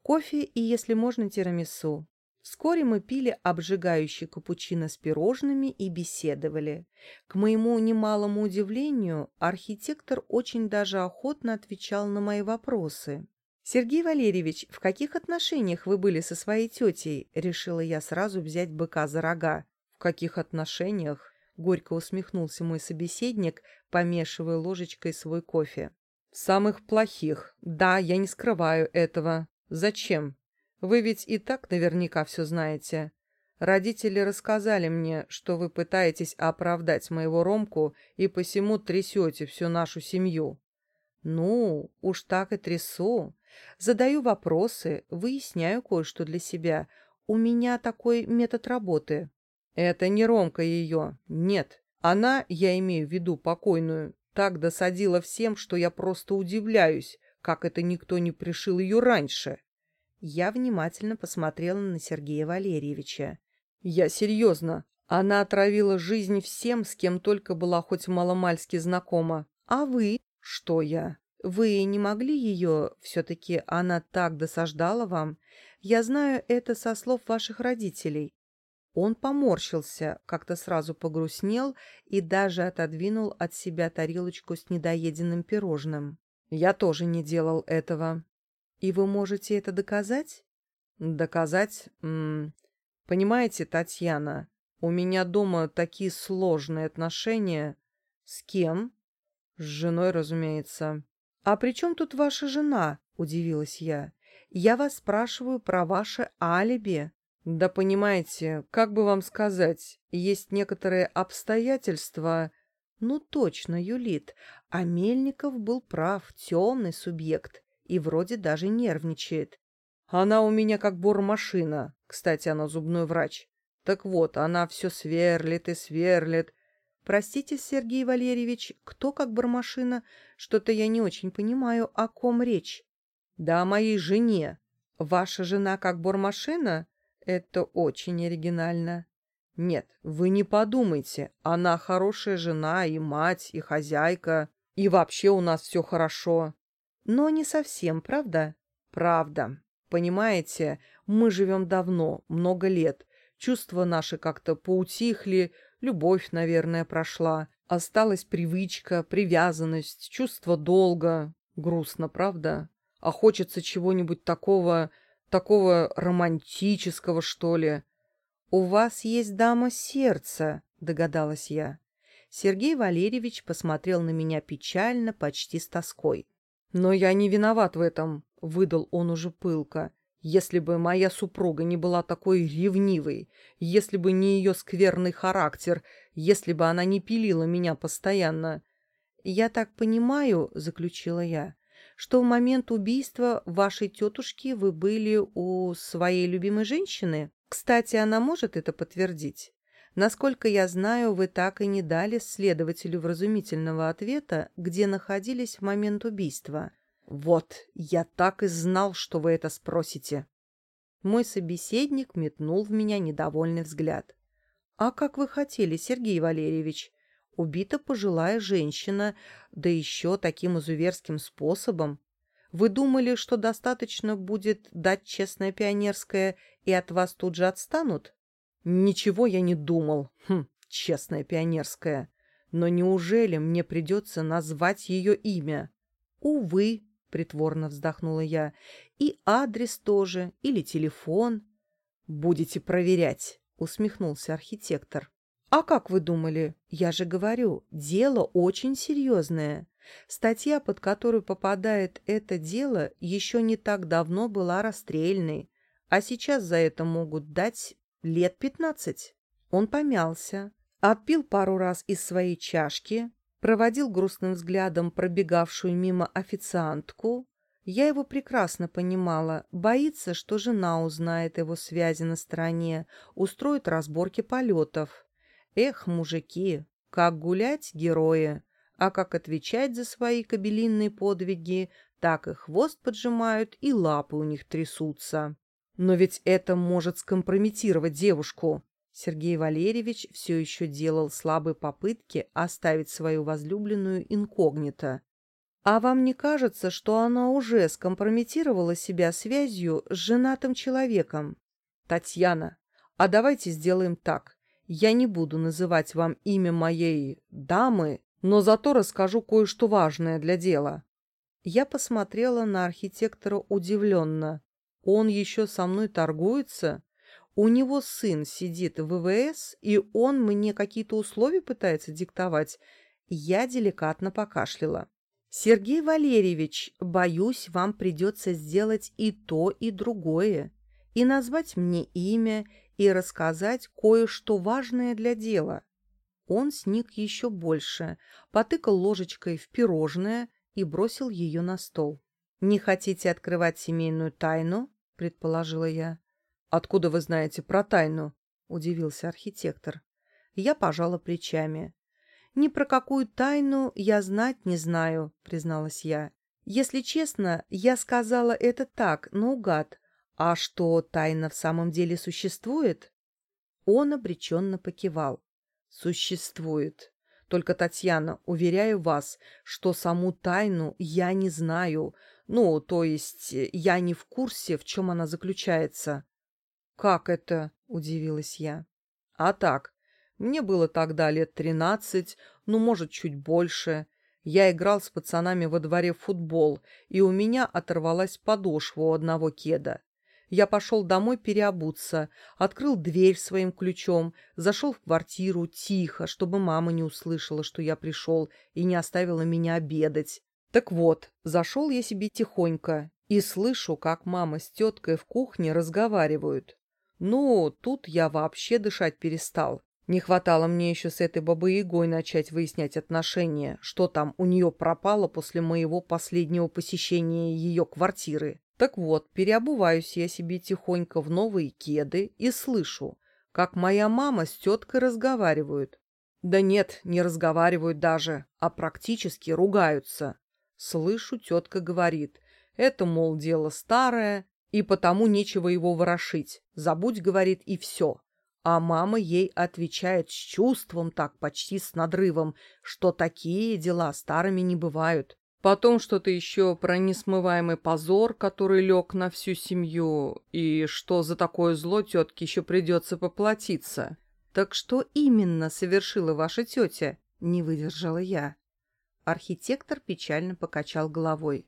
A: «Кофе и, если можно, тирамису». Вскоре мы пили обжигающий капучино с пирожными и беседовали. К моему немалому удивлению, архитектор очень даже охотно отвечал на мои вопросы. «Сергей Валерьевич, в каких отношениях вы были со своей тетей?» Решила я сразу взять быка за рога. «В каких отношениях?» Горько усмехнулся мой собеседник, помешивая ложечкой свой кофе. «Самых плохих. Да, я не скрываю этого. Зачем? Вы ведь и так наверняка все знаете. Родители рассказали мне, что вы пытаетесь оправдать моего Ромку и посему трясете всю нашу семью. Ну, уж так и трясу. Задаю вопросы, выясняю кое-что для себя. У меня такой метод работы. Это не Ромка ее, нет. Она, я имею в виду покойную, так досадила всем, что я просто удивляюсь, как это никто не пришил ее раньше. Я внимательно посмотрела на Сергея Валерьевича. Я серьезно. Она отравила жизнь всем, с кем только была хоть маломальски знакома. А вы? Что я? Вы не могли ее... Все-таки она так досаждала вам. Я знаю это со слов ваших родителей. Он поморщился, как-то сразу погрустнел и даже отодвинул от себя тарелочку с недоеденным пирожным. «Я тоже не делал этого». «И вы можете это доказать?» «Доказать? М -м, понимаете, Татьяна, у меня дома такие сложные отношения». «С кем?» «С женой, разумеется». «А при чем тут ваша жена?» – удивилась я. «Я вас спрашиваю про ваше алиби». Да понимаете, как бы вам сказать, есть некоторые обстоятельства... Ну точно, Юлит, а Мельников был прав, темный субъект, и вроде даже нервничает. Она у меня как бормашина, кстати, она зубной врач. Так вот, она все сверлит и сверлит. Простите, Сергей Валерьевич, кто как бормашина? Что-то я не очень понимаю, о ком речь. Да о моей жене. Ваша жена как бормашина? Это очень оригинально. Нет, вы не подумайте, она хорошая жена и мать, и хозяйка, и вообще у нас все хорошо. Но не совсем, правда? Правда. Понимаете, мы живем давно, много лет. Чувства наши как-то поутихли, любовь, наверное, прошла. Осталась привычка, привязанность, чувство долга. Грустно, правда? А хочется чего-нибудь такого такого романтического, что ли. «У вас есть дама сердца», — догадалась я. Сергей Валерьевич посмотрел на меня печально, почти с тоской. «Но я не виноват в этом», — выдал он уже пылко. «Если бы моя супруга не была такой ревнивой, если бы не ее скверный характер, если бы она не пилила меня постоянно...» «Я так понимаю», — заключила я, что в момент убийства вашей тетушки вы были у своей любимой женщины? Кстати, она может это подтвердить? Насколько я знаю, вы так и не дали следователю вразумительного ответа, где находились в момент убийства. Вот, я так и знал, что вы это спросите. Мой собеседник метнул в меня недовольный взгляд. «А как вы хотели, Сергей Валерьевич? Убита пожилая женщина, да еще таким изуверским способом. Вы думали, что достаточно будет дать честное пионерское, и от вас тут же отстанут? Ничего я не думал. Хм, честное пионерское. Но неужели мне придется назвать ее имя? Увы, притворно вздохнула я, и адрес тоже, или телефон. Будете проверять, усмехнулся архитектор. «А как вы думали? Я же говорю, дело очень серьезное. Статья, под которую попадает это дело, еще не так давно была расстрельной, а сейчас за это могут дать лет пятнадцать». Он помялся, отпил пару раз из своей чашки, проводил грустным взглядом пробегавшую мимо официантку. Я его прекрасно понимала, боится, что жена узнает его связи на стороне, устроит разборки полетов. Эх, мужики, как гулять герои, а как отвечать за свои кабелинные подвиги, так и хвост поджимают, и лапы у них трясутся. Но ведь это может скомпрометировать девушку. Сергей Валерьевич все еще делал слабые попытки оставить свою возлюбленную инкогнито. «А вам не кажется, что она уже скомпрометировала себя связью с женатым человеком?» «Татьяна, а давайте сделаем так. Я не буду называть вам имя моей дамы, но зато расскажу кое-что важное для дела». Я посмотрела на архитектора удивленно. «Он еще со мной торгуется?» У него сын сидит в ВВС, и он мне какие-то условия пытается диктовать. Я деликатно покашляла. Сергей Валерьевич, боюсь, вам придется сделать и то, и другое. И назвать мне имя, и рассказать кое-что важное для дела. Он сник еще больше, потыкал ложечкой в пирожное и бросил ее на стол. «Не хотите открывать семейную тайну?» — предположила я. «Откуда вы знаете про тайну?» — удивился архитектор. Я пожала плечами. «Ни про какую тайну я знать не знаю», — призналась я. «Если честно, я сказала это так, наугад. А что, тайна в самом деле существует?» Он обреченно покивал. «Существует. Только, Татьяна, уверяю вас, что саму тайну я не знаю. Ну, то есть я не в курсе, в чем она заключается». «Как это?» — удивилась я. «А так, мне было тогда лет тринадцать, ну, может, чуть больше. Я играл с пацанами во дворе в футбол, и у меня оторвалась подошва у одного кеда. Я пошел домой переобуться, открыл дверь своим ключом, зашел в квартиру тихо, чтобы мама не услышала, что я пришел, и не оставила меня обедать. Так вот, зашел я себе тихонько и слышу, как мама с теткой в кухне разговаривают. Ну, тут я вообще дышать перестал. Не хватало мне еще с этой бабой-ягой начать выяснять отношения, что там у нее пропало после моего последнего посещения ее квартиры. Так вот, переобуваюсь я себе тихонько в новые кеды и слышу, как моя мама с теткой разговаривают. Да нет, не разговаривают даже, а практически ругаются. Слышу, тетка говорит, это, мол, дело старое, и потому нечего его ворошить. Забудь, говорит, и все. А мама ей отвечает с чувством так, почти с надрывом, что такие дела старыми не бывают. Потом что-то еще про несмываемый позор, который лег на всю семью, и что за такое зло тетке еще придется поплатиться. «Так что именно совершила ваша тетя?» — не выдержала я. Архитектор печально покачал головой.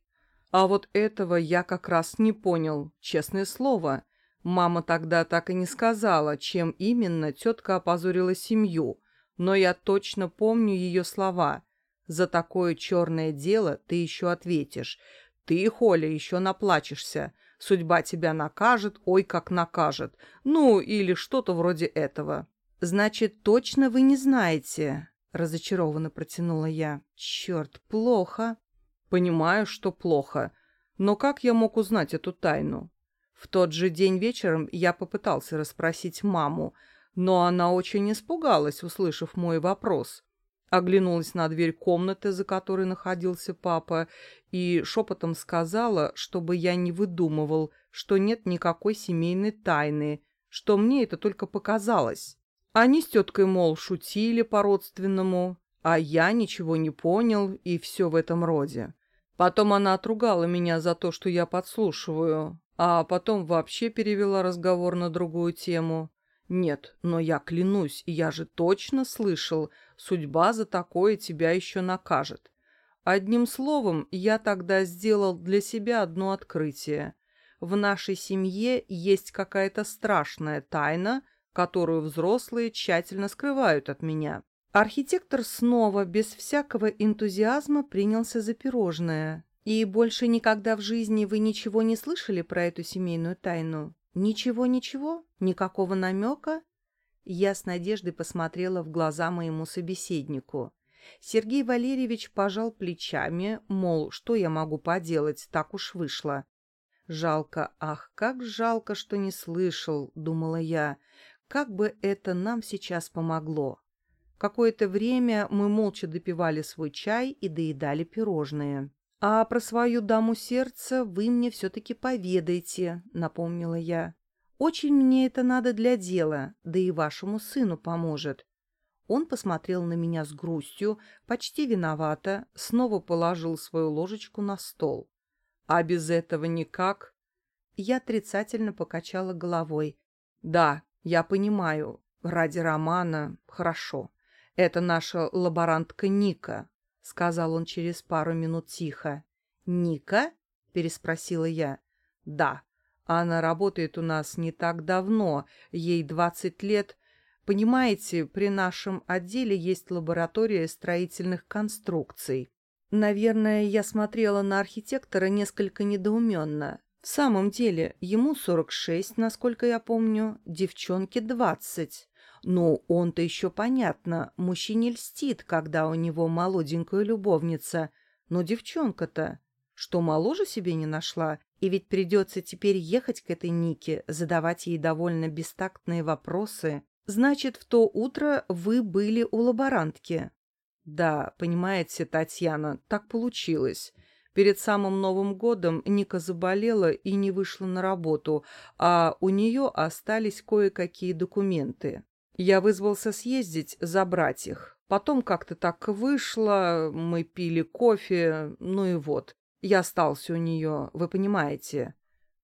A: А вот этого я как раз не понял, честное слово. Мама тогда так и не сказала, чем именно тетка опозорила семью, но я точно помню ее слова. «За такое черное дело ты еще ответишь. Ты, Холя, еще наплачешься. Судьба тебя накажет, ой, как накажет. Ну, или что-то вроде этого». «Значит, точно вы не знаете?» — разочарованно протянула я. «Черт, плохо». Понимаю, что плохо. Но как я мог узнать эту тайну? В тот же день вечером я попытался расспросить маму, но она очень испугалась, услышав мой вопрос. Оглянулась на дверь комнаты, за которой находился папа, и шепотом сказала, чтобы я не выдумывал, что нет никакой семейной тайны, что мне это только показалось. Они с теткой, мол, шутили по-родственному, а я ничего не понял и все в этом роде. Потом она отругала меня за то, что я подслушиваю, а потом вообще перевела разговор на другую тему. Нет, но я клянусь, я же точно слышал, судьба за такое тебя еще накажет. Одним словом, я тогда сделал для себя одно открытие. В нашей семье есть какая-то страшная тайна, которую взрослые тщательно скрывают от меня. Архитектор снова, без всякого энтузиазма, принялся за пирожное. «И больше никогда в жизни вы ничего не слышали про эту семейную тайну? Ничего-ничего? Никакого намека?» Я с надеждой посмотрела в глаза моему собеседнику. Сергей Валерьевич пожал плечами, мол, что я могу поделать, так уж вышло. «Жалко, ах, как жалко, что не слышал», — думала я, — «как бы это нам сейчас помогло». Какое-то время мы молча допивали свой чай и доедали пирожные. «А про свою даму сердца вы мне все-таки поведайте», — напомнила я. Очень мне это надо для дела, да и вашему сыну поможет. Он посмотрел на меня с грустью, почти виновато, снова положил свою ложечку на стол. А без этого никак? Я отрицательно покачала головой. Да, я понимаю, ради романа хорошо. Это наша лаборантка Ника, сказал он через пару минут тихо. Ника? переспросила я. Да, она работает у нас не так давно, ей двадцать лет. Понимаете, при нашем отделе есть лаборатория строительных конструкций. Наверное, я смотрела на архитектора несколько недоуменно. В самом деле, ему 46, насколько я помню, девчонке 20. Ну, он-то еще понятно, мужчине льстит, когда у него молоденькая любовница. Но девчонка-то, что моложе себе не нашла, и ведь придется теперь ехать к этой Нике, задавать ей довольно бестактные вопросы. Значит, в то утро вы были у лаборантки. Да, понимаете, Татьяна, так получилось. Перед самым Новым годом Ника заболела и не вышла на работу, а у нее остались кое-какие документы. Я вызвался съездить, забрать их. Потом как-то так вышло, мы пили кофе, ну и вот. Я остался у нее, вы понимаете.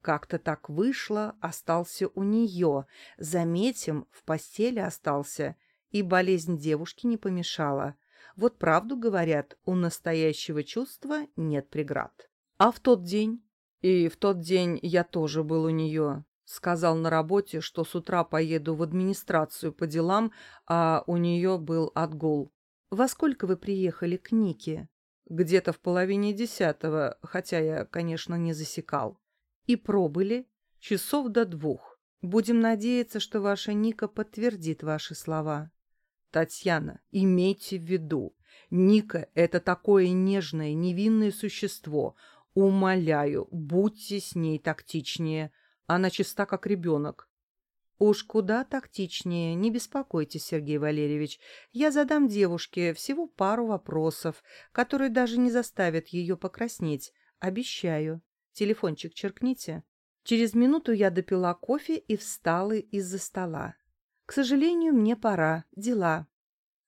A: Как-то так вышло, остался у нее. Заметим, в постели остался, и болезнь девушки не помешала. Вот правду говорят, у настоящего чувства нет преград. А в тот день? И в тот день я тоже был у нее. Сказал на работе, что с утра поеду в администрацию по делам, а у нее был отгул. Во сколько вы приехали к Нике? Где-то в половине десятого, хотя я, конечно, не засекал. И пробыли часов до двух. Будем надеяться, что ваша Ника подтвердит ваши слова. Татьяна, имейте в виду, Ника — это такое нежное, невинное существо. Умоляю, будьте с ней тактичнее. Она чиста, как ребенок. Уж куда тактичнее, не беспокойтесь, Сергей Валерьевич. Я задам девушке всего пару вопросов, которые даже не заставят ее покраснеть. Обещаю. Телефончик черкните. Через минуту я допила кофе и встала из-за стола. К сожалению, мне пора, дела.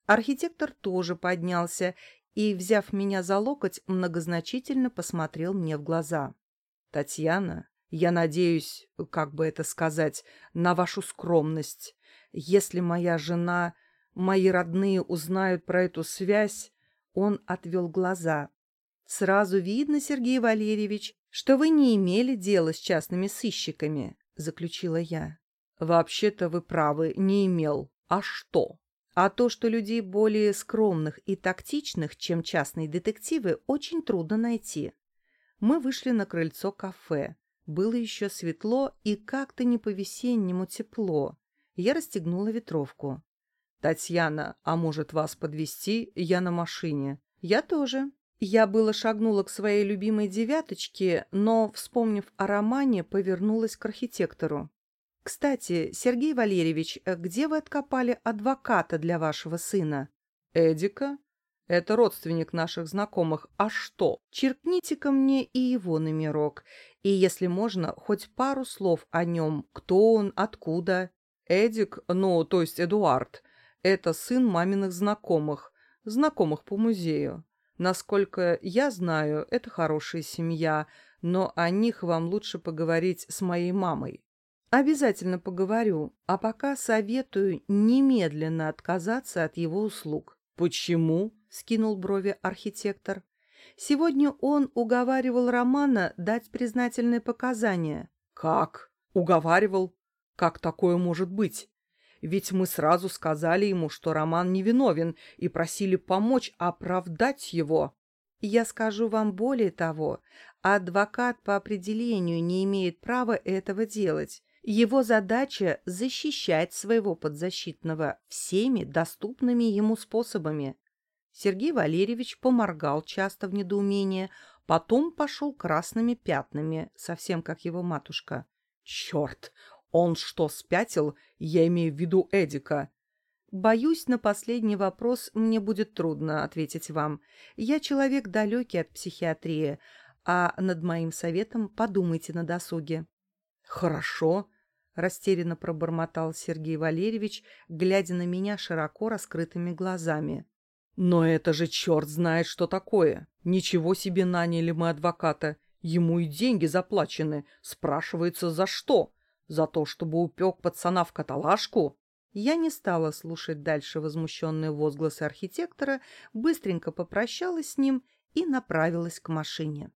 A: Архитектор тоже поднялся и, взяв меня за локоть, многозначительно посмотрел мне в глаза. «Татьяна, я надеюсь, как бы это сказать, на вашу скромность. Если моя жена, мои родные узнают про эту связь...» Он отвел глаза. «Сразу видно, Сергей Валерьевич, что вы не имели дела с частными сыщиками», — заключила я. «Вообще-то вы правы, не имел. А что?» А то, что людей более скромных и тактичных, чем частные детективы, очень трудно найти. Мы вышли на крыльцо кафе. Было еще светло и как-то не по-весеннему тепло. Я расстегнула ветровку. «Татьяна, а может вас подвести? Я на машине». «Я тоже». Я было шагнула к своей любимой девяточке, но, вспомнив о романе, повернулась к архитектору. «Кстати, Сергей Валерьевич, э, где вы откопали адвоката для вашего сына?» «Эдика? Это родственник наших знакомых. А что? Черкните-ка мне и его номерок. И, если можно, хоть пару слов о нем. Кто он, откуда?» «Эдик, ну, то есть Эдуард, это сын маминых знакомых, знакомых по музею. Насколько я знаю, это хорошая семья, но о них вам лучше поговорить с моей мамой. Обязательно поговорю, а пока советую немедленно отказаться от его услуг. Почему? скинул брови архитектор. Сегодня он уговаривал Романа дать признательные показания. Как? Уговаривал? Как такое может быть? Ведь мы сразу сказали ему, что Роман невиновен, и просили помочь оправдать его. Я скажу вам более того, адвокат по определению не имеет права этого делать. Его задача – защищать своего подзащитного всеми доступными ему способами. Сергей Валерьевич поморгал часто в недоумении, потом пошел красными пятнами, совсем как его матушка. «Черт! Он что, спятил? Я имею в виду Эдика». «Боюсь, на последний вопрос мне будет трудно ответить вам. Я человек далекий от психиатрии, а над моим советом подумайте на досуге». «Хорошо», растерянно пробормотал Сергей Валерьевич, глядя на меня широко раскрытыми глазами.
B: Но это же черт знает, что такое. Ничего себе наняли мы адвоката. Ему и деньги заплачены. Спрашивается, за что? За то, чтобы упек пацана в каталажку?
A: Я не стала слушать дальше возмущенные возгласы архитектора, быстренько попрощалась с ним и направилась к машине.